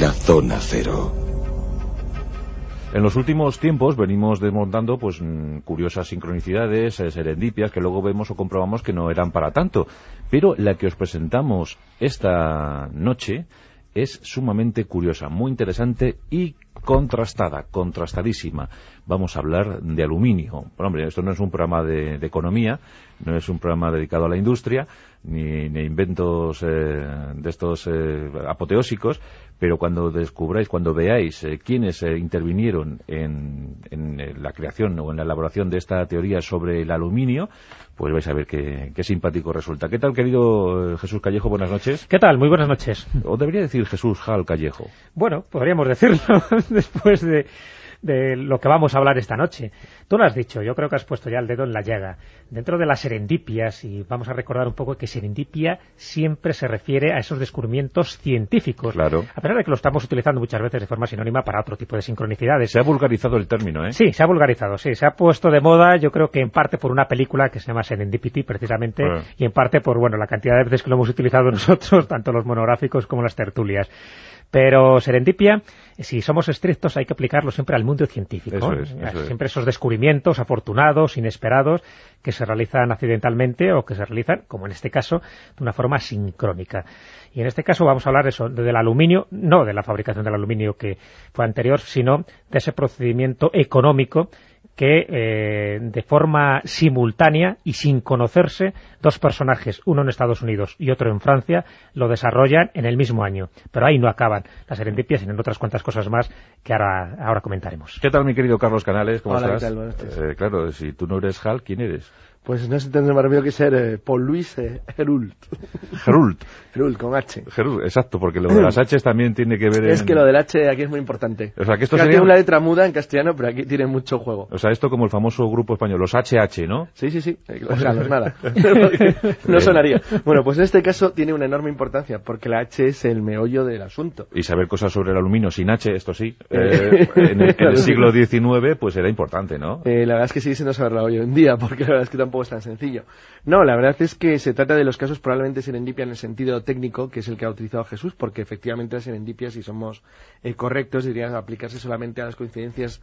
la zona cero. En los últimos tiempos venimos desmontando pues mm, curiosas sincronicidades, eh, serendipias, que luego vemos o comprobamos que no eran para tanto. Pero la que os presentamos esta noche es sumamente curiosa, muy interesante y contrastada, contrastadísima. Vamos a hablar de aluminio. Pero, hombre, esto no es un programa de, de economía, no es un programa dedicado a la industria, ni, ni inventos eh, de estos eh, apoteósicos, pero cuando descubráis, cuando veáis eh, quiénes eh, intervinieron en, en, eh, la creación o en la elaboración de esta teoría sobre el aluminio, pues vais a ver qué, qué simpático resulta. ¿Qué tal, querido Jesús Callejo? Buenas noches. ¿Qué tal? Muy buenas noches. O debería decir Jesús Jal Callejo. Bueno, podríamos decirlo después de, de lo que vamos a hablar esta noche. Tú lo has dicho, yo creo que has puesto ya el dedo en la llaga. Dentro de las serendipias, y vamos a recordar un poco que serendipia siempre se refiere a esos descubrimientos científicos. Claro. A pesar de que lo estamos utilizando muchas veces de forma sinónima para otro tipo de sincronicidades. Se ha vulgarizado el término, ¿eh? Sí, se ha vulgarizado, sí. Se ha puesto de moda, yo creo que en parte por una película que se llama Serendipity, precisamente, Ah. y en parte por, bueno, la cantidad de veces que lo hemos utilizado nosotros, tanto los monográficos como las tertulias. Pero serendipia, si somos estrictos, hay que aplicarlo siempre al mundo científico. Eso es, eso es. Siempre esos descubrimientos afortunados, inesperados, que se realizan accidentalmente o que se realizan, como en este caso, de una forma sincrónica. Y en este caso vamos a hablar eso, del aluminio, no de la fabricación del aluminio que fue anterior, sino de ese procedimiento económico que eh, de forma simultánea y sin conocerse dos personajes, uno en Estados Unidos y otro en Francia, lo desarrollan en el mismo año. Pero ahí no acaban las serendipias, sino en otras cuantas cosas más que ahora, ahora comentaremos. ¿Qué tal, mi querido Carlos Canales? ¿Cómo Hola, ¿qué estás? tal? Eh, claro, si tú no eres Hal, ¿quién eres? Pues no se tendrá más remedio que ser eh, Paul Luis eh, Herult. Gerult. Herult, con H. Gerult, exacto, porque lo de las H también tiene que ver Es en- que lo del H aquí es muy importante. O sea, que esto sería- una letra muda en castellano, pero aquí tiene mucho juego. O sea, esto como el famoso grupo español, los HH, ¿no? Sí, sí, sí. O sea, no es nada. no sonaría. Bueno, pues en este caso tiene una enorme importancia, porque la H es el meollo del asunto. Y saber cosas sobre el aluminio sin H, esto sí, eh, en, el, en el siglo XIX, pues era importante, ¿no? Eh, la verdad es que sigue siendo saberla hoy en día, porque la verdad es que tampoco tan sencillo. No, la verdad es que se trata de los casos probablemente serendipia en el sentido técnico, que es el que ha utilizado Jesús, porque efectivamente la serendipia, si somos eh, correctos, diría aplicarse solamente a las coincidencias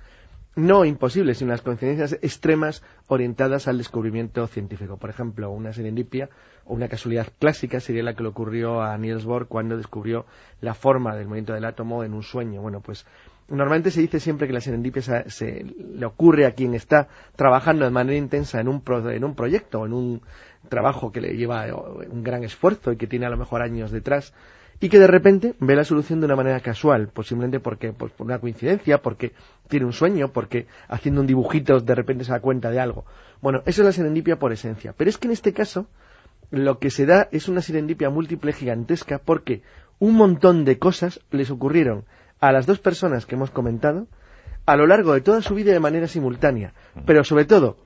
no imposibles, sino las coincidencias extremas orientadas al descubrimiento científico. Por ejemplo, una serendipia o una casualidad clásica sería la que le ocurrió a Niels Bohr cuando descubrió la forma del movimiento del átomo en un sueño. Bueno, pues Normalmente se dice siempre que la serendipia se, se le ocurre a quien está trabajando de manera intensa en un, pro- en un proyecto, en un trabajo que le lleva eh, un gran esfuerzo y que tiene a lo mejor años detrás, y que de repente ve la solución de una manera casual, pues simplemente porque, pues por una coincidencia, porque tiene un sueño, porque haciendo un dibujito de repente se da cuenta de algo. Bueno, eso es la serendipia por esencia. Pero es que en este caso, lo que se da es una serendipia múltiple gigantesca porque un montón de cosas les ocurrieron a las dos personas que hemos comentado a lo largo de toda su vida de manera simultánea, pero sobre todo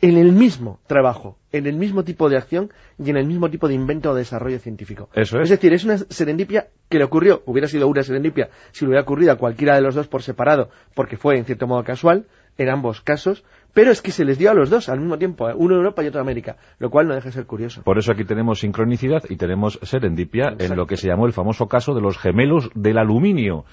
en el mismo trabajo, en el mismo tipo de acción y en el mismo tipo de invento o desarrollo científico. Eso es. Es decir, es una serendipia que le ocurrió, hubiera sido una serendipia si le hubiera ocurrido a cualquiera de los dos por separado, porque fue en cierto modo casual, en ambos casos, pero es que se les dio a los dos al mismo tiempo, uno en Europa y otro en América, lo cual no deja de ser curioso. Por eso aquí tenemos sincronicidad y tenemos serendipia en Exacto. lo que se llamó el famoso caso de los gemelos del aluminio.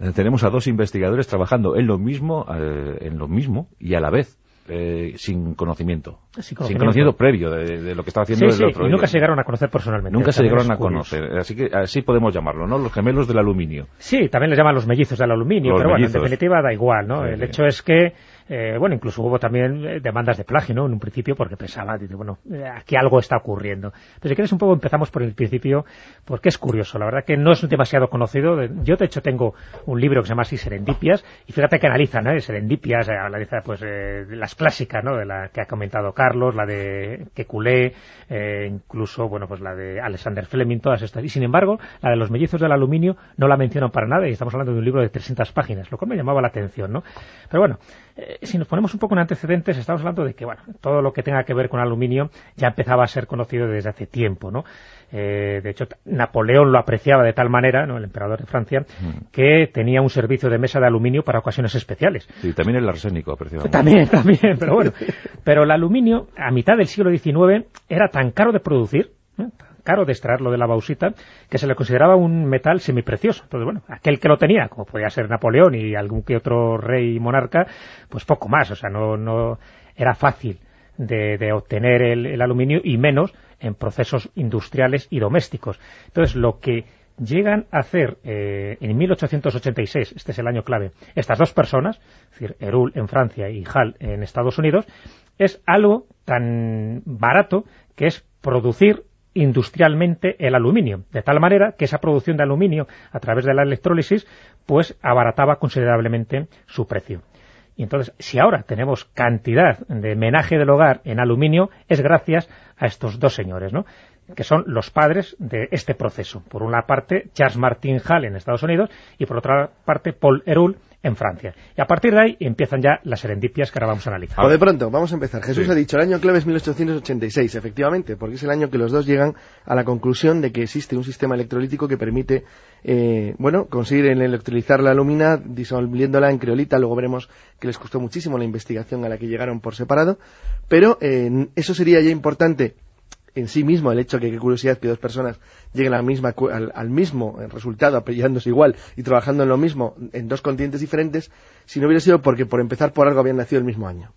Eh, tenemos a dos investigadores trabajando en lo mismo, eh, en lo mismo y a la vez. eh, sin conocimiento. Sin conocimiento previo de, de lo que estaba haciendo Sí, el sí, otro. y nunca se llegaron a conocer personalmente. Nunca se llegaron a curioso. conocer. Así que así podemos llamarlo, ¿no? Los gemelos del aluminio. Sí, también les llaman los mellizos del aluminio, Los pero bueno, en definitiva da igual, ¿no? Sí, el sí. hecho es que, eh, bueno, incluso hubo también eh, demandas de plagio, ¿no? En un principio, porque pensaba, bueno, eh, aquí algo está ocurriendo. Pero si quieres un poco empezamos por el principio, porque es curioso, la verdad que no es demasiado conocido. Yo, de hecho, tengo un libro que se llama así Serendipias, y fíjate que analizan, ¿eh? Serendipias, analiza, pues, eh, las clásicas, ¿no? De la que ha comentado Carlos, la de Kekulé, eh, incluso, bueno, pues la de Alexander Fleming, todas estas. Y sin embargo, la de los mellizos del aluminio no la mencionan para nada y estamos hablando de un libro de 300 páginas, lo cual me llamaba la atención, ¿no? Pero bueno, si nos ponemos un poco en antecedentes, estamos hablando de que, bueno, todo lo que tenga que ver con aluminio ya empezaba a ser conocido desde hace tiempo, ¿no? Eh, de hecho, Napoleón lo apreciaba de tal manera, ¿no? El emperador de Francia, que tenía un servicio de mesa de aluminio para ocasiones especiales. Sí, también el arsénico, apreciamos. También, también, pero bueno. Pero el aluminio, a mitad del siglo XIX, era tan caro de producir, ¿eh? Caro de extraerlo de la bauxita, que se le consideraba un metal semiprecioso. Entonces, bueno, aquel que lo tenía, como podía ser Napoleón y algún que otro rey y monarca, pues poco más, o sea, no, no era fácil de, obtener el, aluminio y menos en procesos industriales y domésticos. Entonces, lo que llegan a hacer eh, en 1886, este es el año clave, estas dos personas, es decir, Erul en Francia y Hall en Estados Unidos, es algo tan barato que es producir industrialmente el aluminio, de tal manera que esa producción de aluminio a través de la electrólisis pues abarataba considerablemente su precio. Y entonces, si ahora tenemos cantidad de menaje del hogar en aluminio, es gracias a estos dos señores, ¿no? Que son los padres de este proceso. Por una parte, Charles Martin Hall en Estados Unidos y por otra parte, Paul Erul en Francia. Y a partir de ahí empiezan ya las serendipias que ahora vamos a analizar. O de pronto, vamos a empezar. Jesús ha dicho, el año clave es 1886, efectivamente, porque es el año que los dos llegan a la conclusión de que existe un sistema electrolítico que permite, eh, bueno, conseguir electrolizar la alumina disolviéndola en criolita. Luego veremos que les costó muchísimo la investigación a la que llegaron por separado. Pero eh, eso sería ya importante en sí mismo el hecho de que qué curiosidad que dos personas lleguen al, misma, al, mismo resultado, apellidándose igual y trabajando en lo mismo en dos continentes diferentes, si no hubiera sido porque por empezar por algo habían nacido el mismo año.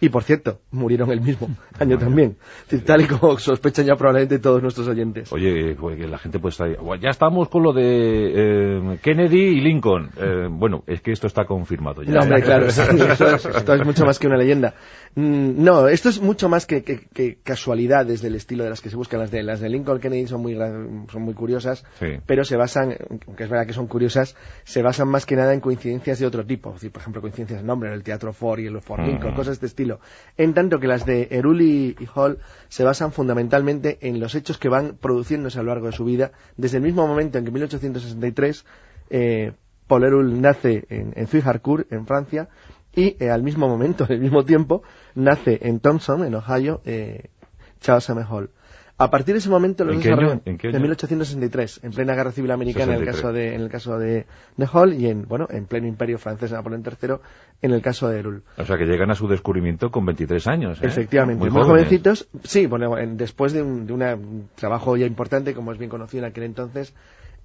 Y por cierto, murieron el mismo año también. Tal y como sospechan ya probablemente todos nuestros oyentes. Oye, la gente puede estar ahí. Ya estamos con lo de eh, Kennedy y Lincoln. Eh, bueno, es que esto está confirmado ya. No, hombre, claro, esto, es, mucho más que una leyenda. Mm, no, esto es mucho más que, que, casualidades del estilo de las que se buscan. Las de, las de Lincoln y Kennedy son muy, son muy curiosas, pero se basan, aunque es verdad que son curiosas, se basan más que nada en coincidencias de otro tipo. por ejemplo, coincidencias de nombre, en el Teatro Ford y el Ford Lincoln, cosas de este en tanto que las de Eruli y Hall se basan fundamentalmente en los hechos que van produciéndose a lo largo de su vida, desde el mismo momento en que en 1863 eh, Paul Erul nace en, en en Francia, y eh, al mismo momento, en el mismo tiempo, nace en Thompson, en Ohio, eh, Charles M. Hall. A partir de ese momento, los ¿En, ¿En, 1863, en plena Guerra Civil Americana en el caso de en el caso de, Hall y en bueno en pleno Imperio francés de Napoleón III en el caso de Erul. O sea que llegan a su descubrimiento con 23 años. ¿eh? Efectivamente, muy, jovencitos. Sí, bueno, después de un, de un trabajo ya importante, como es bien conocido en aquel entonces,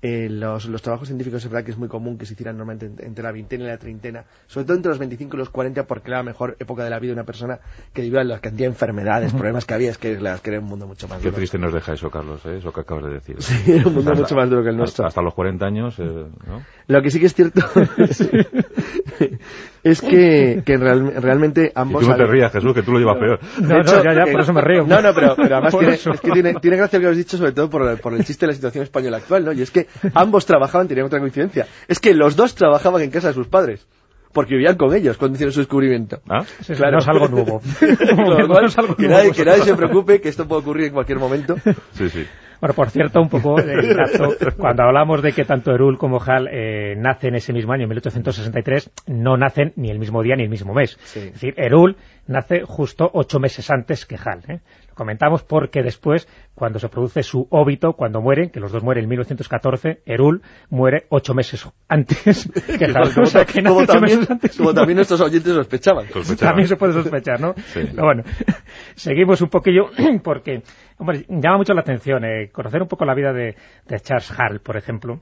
eh, los, trabajos científicos es verdad que es muy común que se hicieran normalmente entre la veintena y la treintena, sobre todo entre los 25 y los 40, porque era la mejor época de la vida de una persona que vivía la cantidad de enfermedades, problemas que había, es que, que era un mundo mucho más Qué triste nos deja eso, Carlos, ¿eh? eso que acabas de decir. Sí, era un mundo mucho más duro que el nuestro. Hasta, los 40 años, eh, ¿no? Lo que sí que es cierto es que, que realmente ambos... Y tú no te rías, Jesús, que tú lo llevas peor. No, no, ya, ya, por eso me río. No, no, pero, pero además tiene, es que tiene, tiene gracia lo que habéis dicho, sobre todo por, por el chiste de la situación española actual, ¿no? Y es que ambos trabajaban, tenían otra coincidencia, es que los dos trabajaban en casa de sus padres porque vivían con ellos cuando hicieron su descubrimiento. ¿Ah? Claro. No es algo nuevo. que, nadie, que nadie se preocupe, que esto puede ocurrir en cualquier momento. Sí, sí. Bueno, por cierto, un poco de cuando hablamos de que tanto Erul como Hal eh, nacen ese mismo año, en 1863, no nacen ni el mismo día ni el mismo mes. Es decir, Erul nace justo ocho meses antes que Hal. ¿eh? Comentamos porque después, cuando se produce su óbito, cuando mueren, que los dos mueren en 1914, Erul muere ocho meses antes que Hal. como, también, como también nuestros oyentes sospechaban. También se puede sospechar, ¿no? Pero bueno, seguimos un poquillo porque Hombre, llama mucho la atención eh, conocer un poco la vida de, Charles Hall, por ejemplo.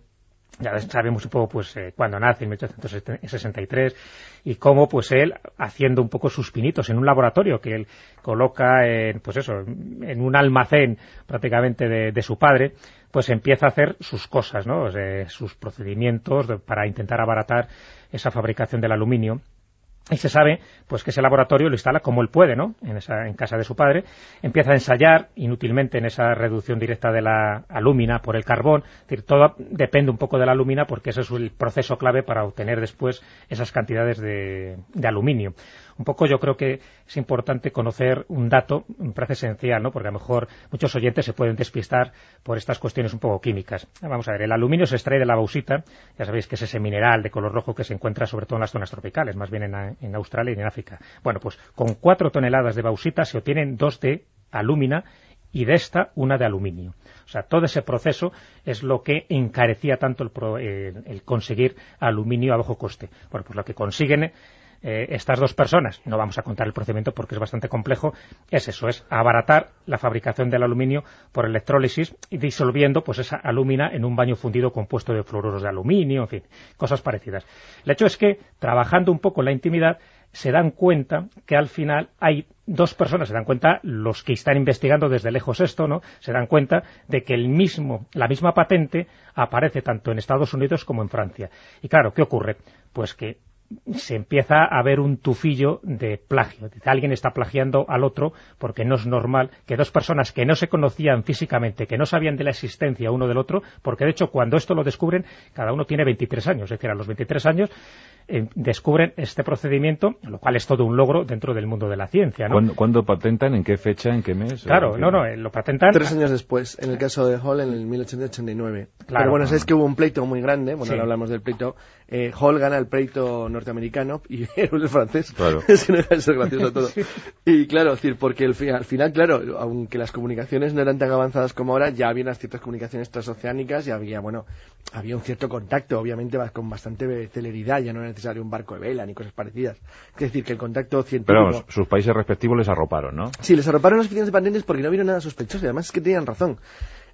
Ya sabemos un poco pues eh, cuando nace en 1863 y cómo pues él haciendo un poco sus pinitos en un laboratorio que él coloca en pues eso en un almacén prácticamente de, su padre pues empieza a hacer sus cosas ¿no? sus procedimientos para intentar abaratar esa fabricación del aluminio y se sabe pues que ese laboratorio lo instala como él puede, ¿no? En, esa, casa de su padre, empieza a ensayar inútilmente en esa reducción directa de la alúmina por el carbón, es decir, todo depende un poco de la alúmina porque ese es el proceso clave para obtener después esas cantidades de, de aluminio un poco yo creo que es importante conocer un dato, me parece esencial, ¿no? porque a lo mejor muchos oyentes se pueden despistar por estas cuestiones un poco químicas. Vamos a ver, el aluminio se extrae de la bauxita, ya sabéis que es ese mineral de color rojo que se encuentra sobre todo en las zonas tropicales, más bien en, Australia y en África. Bueno, pues con cuatro toneladas de bauxita se obtienen dos de alúmina y de esta una de aluminio. O sea, todo ese proceso es lo que encarecía tanto el, el conseguir aluminio a bajo coste. Bueno, pues lo que consiguen eh, estas dos personas, no vamos a contar el procedimiento porque es bastante complejo, es eso, es abaratar la fabricación del aluminio por electrólisis y disolviendo pues esa alumina en un baño fundido compuesto de fluoruros de aluminio, en fin, cosas parecidas. El hecho es que, trabajando un poco en la intimidad, se dan cuenta que al final hay dos personas, se dan cuenta los que están investigando desde lejos esto, ¿no? Se dan cuenta de que el mismo, la misma patente aparece tanto en Estados Unidos como en Francia. Y claro, ¿qué ocurre? Pues que se empieza a ver un tufillo de plagio. Alguien está plagiando al otro porque no es normal que dos personas que no se conocían físicamente, que no sabían de la existencia uno del otro, porque de hecho cuando esto lo descubren, cada uno tiene 23 años, es decir, a los 23 años eh, descubren este procedimiento, lo cual es todo un logro dentro del mundo de la ciencia. ¿no? ¿Cuándo, patentan? ¿En qué fecha? ¿En qué mes? Claro, no, no, eh, lo patentan... Tres años después, en el caso de Hall en el 1889. Claro, Pero bueno, sabes que hubo un pleito muy grande, bueno, ahora hablamos del pleito, eh, Hall gana el pleito norteamericano y el francés. Claro. es gracioso todo. Y claro, decir, porque al final, claro, aunque las comunicaciones no eran tan avanzadas como ahora, ya había unas ciertas comunicaciones transoceánicas y había, bueno, había un cierto contacto, obviamente con bastante celeridad, ya no era necesario un barco de vela ni cosas parecidas. Es decir, que el contacto científico... Pero vamos, sus países respectivos les arroparon, ¿no? Sí, les arroparon las oficinas de patentes porque no vieron nada sospechoso y además es que tenían razón.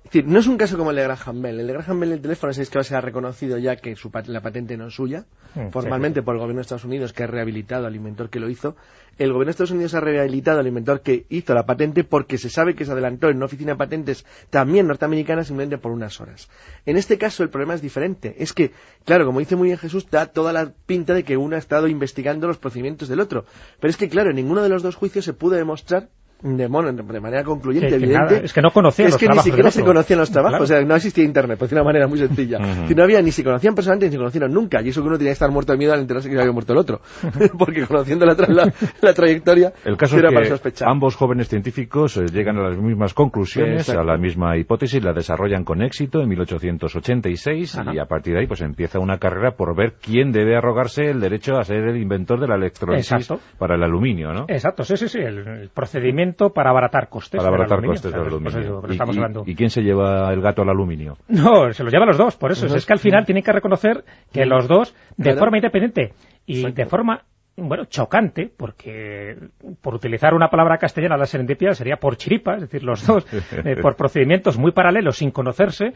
Es decir, no es un caso como el de Graham Bell. El de Graham Bell, el teléfono, es que se ha reconocido ya que su, la patente no es suya, mm, formalmente por el gobierno de Estados Unidos, que ha rehabilitado al inventor que lo hizo. El gobierno de Estados Unidos ha rehabilitado al inventor que hizo la patente porque se sabe que se adelantó en una oficina de patentes también norteamericana simplemente por unas horas. En este caso el problema es diferente. Es que, claro, como dice muy bien Jesús, da toda la pinta de que uno ha estado investigando los procedimientos del otro. Pero es que, claro, en ninguno de los dos juicios se pudo demostrar de, de manera concluyente, evidente. es que no conocían es que ni siquiera se conocían los trabajos, o sea, no existía internet, pues de una manera muy sencilla. si no había, ni se conocían personalmente ni se conocieron nunca, y eso que uno tenía que estar muerto de miedo al enterarse que había muerto el otro, porque conociendo la, la, trayectoria, el caso era para sospechar. ambos jóvenes científicos eh, llegan a las mismas conclusiones, a la misma hipótesis, la desarrollan con éxito en 1886, y a partir de ahí pues empieza una carrera por ver quién debe arrogarse el derecho a ser el inventor de la electrólisis para el aluminio, ¿no? Exacto, sí, sí, sí, el procedimiento para abaratar costes. Para abaratar costes del aluminio. ¿Y, quién se lleva el gato al aluminio? No, se lo llevan los dos, por eso. Es que al final tienen que reconocer que los dos, de forma independiente y de forma bueno, chocante, porque por utilizar una palabra castellana, la serendipia sería por chiripa, es decir, los dos, eh, por procedimientos muy paralelos, sin conocerse,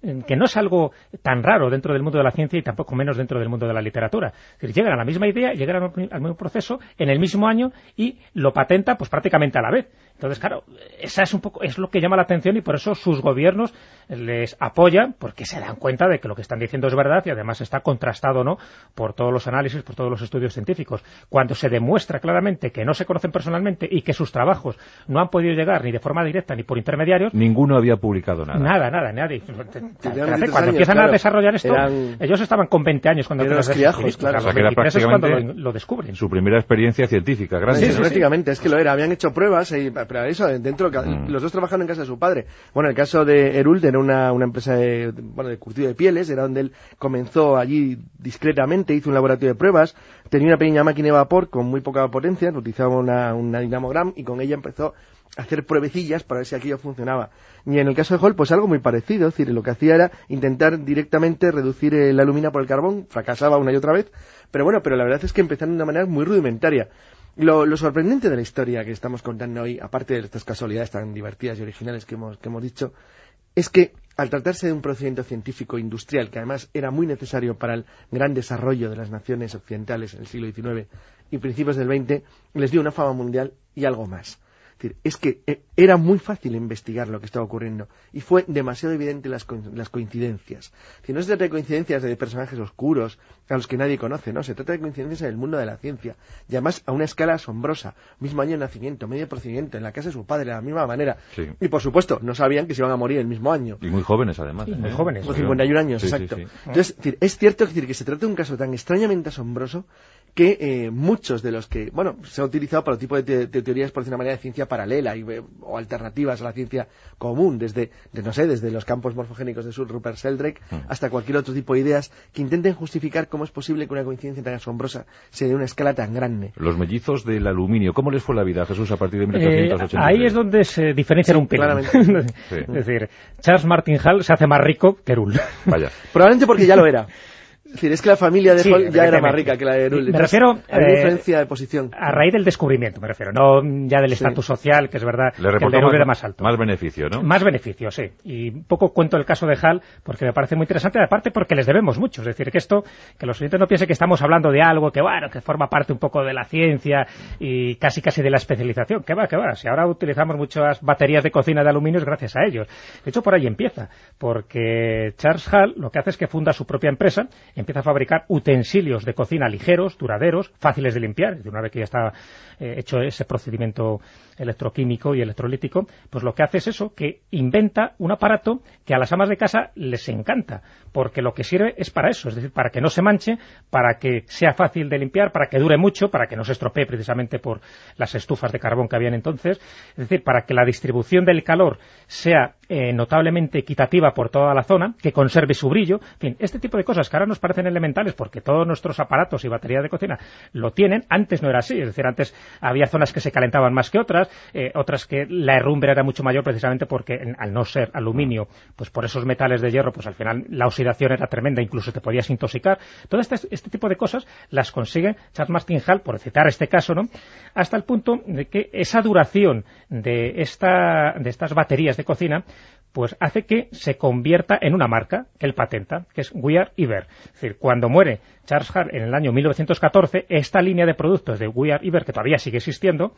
que no es algo tan raro dentro del mundo de la ciencia y tampoco menos dentro del mundo de la literatura. Es decir, llegan a la misma idea, llegan al mismo proceso en el mismo año y lo patenta pues prácticamente a la vez. Entonces, claro, esa es un poco es lo que llama la atención y por eso sus gobiernos les apoyan porque se dan cuenta de que lo que están diciendo es verdad y además está contrastado no por todos los análisis, por todos los estudios científicos. Cuando se demuestra claramente que no se conocen personalmente y que sus trabajos no han podido llegar ni de forma directa ni por intermediarios... Ninguno había publicado nada. Nada, nada, nadie. Cuando empiezan a desarrollar esto, ellos estaban con 20 años cuando los criajos, claro. es cuando lo, descubren. Su primera experiencia científica, gracias. Sí, prácticamente, es que lo era. Habían hecho pruebas y pero eso, dentro, mm. los dos trabajando en casa de su padre. Bueno, el caso de Erult era una, una empresa de, bueno, de curtido de pieles, era donde él comenzó allí discretamente, hizo un laboratorio de pruebas, tenía una pequeña máquina de vapor con muy poca potencia, utilizaba una, una dinamogram y con ella empezó a hacer pruebecillas para ver si aquello funcionaba. Y en el caso de Hall, pues algo muy parecido, es decir, lo que hacía era intentar directamente reducir la alumina por el carbón, fracasaba una y otra vez, pero bueno, pero la verdad es que empezaron de una manera muy rudimentaria. Lo, sorprendente de la historia que estamos contando hoy, aparte de estas casualidades tan divertidas y originales que hemos, que hemos dicho, es que al tratarse de un procedimiento científico industrial que además era muy necesario para el gran desarrollo de las naciones occidentales en el siglo XIX y principios del XX, les dio una fama mundial y algo más decir, es que eh, era muy fácil investigar lo que estaba ocurriendo y fue demasiado evidente las, las coincidencias. Si no se trata de coincidencias de personajes oscuros a los que nadie conoce, no, se trata de coincidencias en el mundo de la ciencia y además a una escala asombrosa. Mismo año de nacimiento, medio procedimiento, en la casa de su padre, de la misma manera. Y por supuesto, no sabían que se iban a morir el mismo año. Y muy jóvenes además. muy jóvenes. Con 51 años, exacto. Entonces, es cierto decir, que se trata de un caso tan extrañamente asombroso que eh, muchos de los que, bueno, se ha utilizado para el tipo de, teorías, por decir una manera, de ciencia paralela y, eh, o alternativas a la ciencia común, desde, no sé, desde los campos morfogénicos de Sir Rupert Sheldrake mm. hasta cualquier otro tipo de ideas que intenten justificar cómo es posible que una coincidencia tan asombrosa se dé una escala tan grande. Los mellizos del aluminio, ¿cómo les fue la vida, Jesús, a partir de 1880? Eh, ahí es donde se diferencian un pelín. es decir, Charles Martin Hall se hace más rico que Erul. Vaya. Probablemente porque ya lo era. Es decir, es que la familia de Sí, Hall ya era más rica que la de Erul. Me refiero, una eh, diferencia de posición. A raíz del descubrimiento, me refiero, no ya del Sí. estatus social, que es verdad Le que el de más, era más alto. más beneficio, ¿no? Más beneficios, sí. Y un poco cuento el caso de Hall porque me parece muy interesante, aparte porque les debemos mucho. Es decir, que esto, que los oyentes no piensen que estamos hablando de algo que, bueno, que forma parte un poco de la ciencia y casi casi de la especialización. Que va, que va. Si ahora utilizamos muchas baterías de cocina de aluminio es gracias a ellos. De hecho, por ahí empieza. Porque Charles Hall lo que hace es que funda su propia empresa, empieza a fabricar utensilios de cocina ligeros, duraderos, fáciles de limpiar. Una vez que ya está eh, hecho ese procedimiento electroquímico y electrolítico, pues lo que hace es eso, que inventa un aparato que a las amas de casa les encanta, porque lo que sirve es para eso, es decir, para que no se manche, para que sea fácil de limpiar, para que dure mucho, para que no se estropee precisamente por las estufas de carbón que habían entonces, es decir, para que la distribución del calor sea eh, notablemente equitativa por toda la zona, que conserve su brillo, en fin, este tipo de cosas que ahora nos parecen elementales porque todos nuestros aparatos y baterías de cocina lo tienen, antes no era así, es decir, antes había zonas que se calentaban más que otras, eh, otras que la herrumbre era mucho mayor precisamente porque en- al no ser aluminio, pues por esos metales de hierro, pues al final la oxidación era tremenda, incluso te podías intoxicar. Todo este, este tipo de cosas las consigue Charles Martin Hall, por citar este caso, ¿no? hasta el punto de que esa duración de, esta, de estas baterías de cocina pues hace que se convierta en una marca que patenta, que es We Are Iber. Es decir, cuando muere Charles Hall en el año 1914, esta línea de productos de We Are Iber, que todavía sigue existiendo,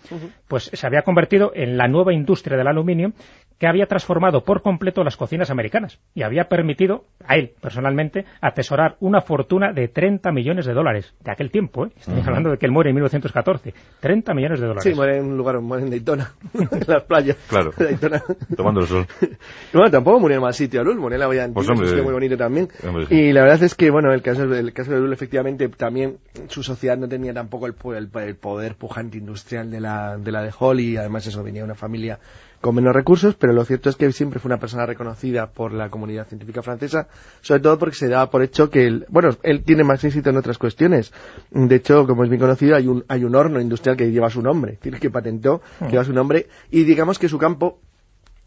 pues se había convertido en la nueva industria del aluminio que había transformado por completo las cocinas americanas y había permitido a él, personalmente, atesorar una fortuna de 30 millones de dólares de aquel tiempo. ¿eh? Estamos hablando de que él muere en 1914. 30 millones de dólares. Sí, muere en un lugar, muere en Daytona, en las playas. Claro. Daytona. Tomando el sol. Bueno, tampoco murió en mal sitio Alul, murió en la Pues, hombre, es un sitio muy bonito también. hombre, sí. Y la verdad es que, bueno, el caso, el caso de Alul, efectivamente, también su sociedad no tenía tampoco el, el, el poder pujante industrial de la, de la de Hall y además eso venía de una familia con menos recursos, pero lo cierto es que siempre fue una persona reconocida por la comunidad científica francesa, sobre todo porque se daba por hecho que, él, bueno, él tiene más éxito en otras cuestiones. De hecho, como es bien conocido, hay un, hay un horno industrial que lleva su nombre, es que patentó, que lleva su nombre, y digamos que su campo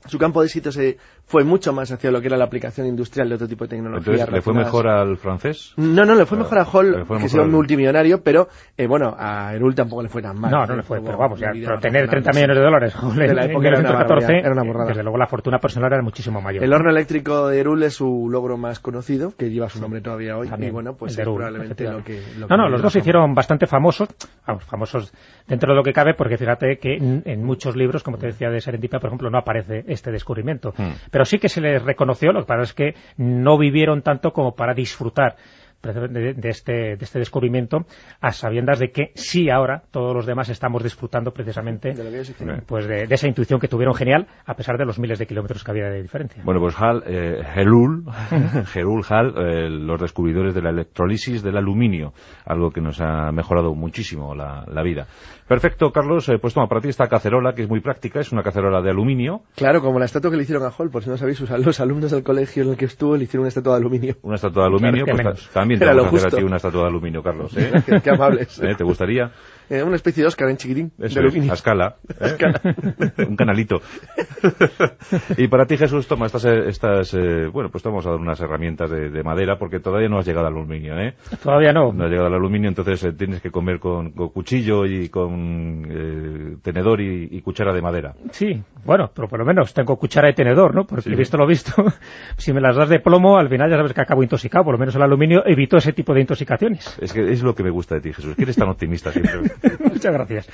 su campo de éxito se fue mucho más hacia lo que era la aplicación industrial de otro tipo de tecnología. Entonces, ¿le fue mejor al francés? No, no, le fue mejor a Hall, que se un al- multimillonario, pero eh, bueno, a Erul tampoco le fue tan mal. No, no ¿eh? le fue, pero vamos, ya, pero tener 30 razonable, millones de dólares joder, De la en época era una 1914, barbaridad, era una borrada. desde luego la fortuna personal era muchísimo mayor. El horno eléctrico de Erul es su logro más conocido, que lleva su nombre todavía hoy, También, y bueno, pues es Erul, probablemente lo que... lo no, que no, los dos se hicieron bastante famosos, vamos, famosos dentro de lo que cabe, porque fíjate que en, en muchos libros, como te decía de Serendipia, por ejemplo, no aparece este descubrimiento. Hmm. Pero sí que se les reconoció, lo que pasa es que no vivieron tanto como para disfrutar de, de este, de este descubrimiento a sabiendas de que sí ahora todos los demás estamos disfrutando precisamente De pues de, de esa intuición que tuvieron genial a pesar de los miles de kilómetros que había de diferencia. Bueno, pues Hall, eh, Helul, Helul Hall, eh, los descubridores de la electrólisis del aluminio, algo que nos ha mejorado muchísimo la, la vida. Perfecto, Carlos, eh, pues toma para ti esta cacerola, que es muy práctica, es una cacerola de aluminio, Claro, como la estatua que le hicieron a Hall, por si no sabéis, sus- los alumnos del colegio en el que estuvo le hicieron una estatua de aluminio. una estatua de aluminio, Claro, pues también te vamos a hacer a ti una estatua de aluminio, Carlos, ¿eh? Qué, qué amables. ¿Eh? ¿Te gustaría? Eh, una especie de Oscar en chiquitín, Eso de es, aluminio. a escala. ¿eh? Un canalito. y para ti, Jesús, toma estas, eh, estas eh, bueno, pues te vamos a dar unas herramientas de, de madera porque todavía no has llegado al aluminio, ¿eh? Todavía no. No has llegado al aluminio, entonces eh, tienes que comer con, con cuchillo y con eh, tenedor y, y cuchara de madera. Sí, bueno, pero por lo menos tengo cuchara y tenedor, ¿no? Porque Sí. visto lo visto, si me las das de plomo, al final ya sabes que acabo intoxicado. Por lo menos el aluminio evitó ese tipo de intoxicaciones. Es que es lo que me gusta de ti, Jesús, que eres tan optimista siempre. Muchas gracias.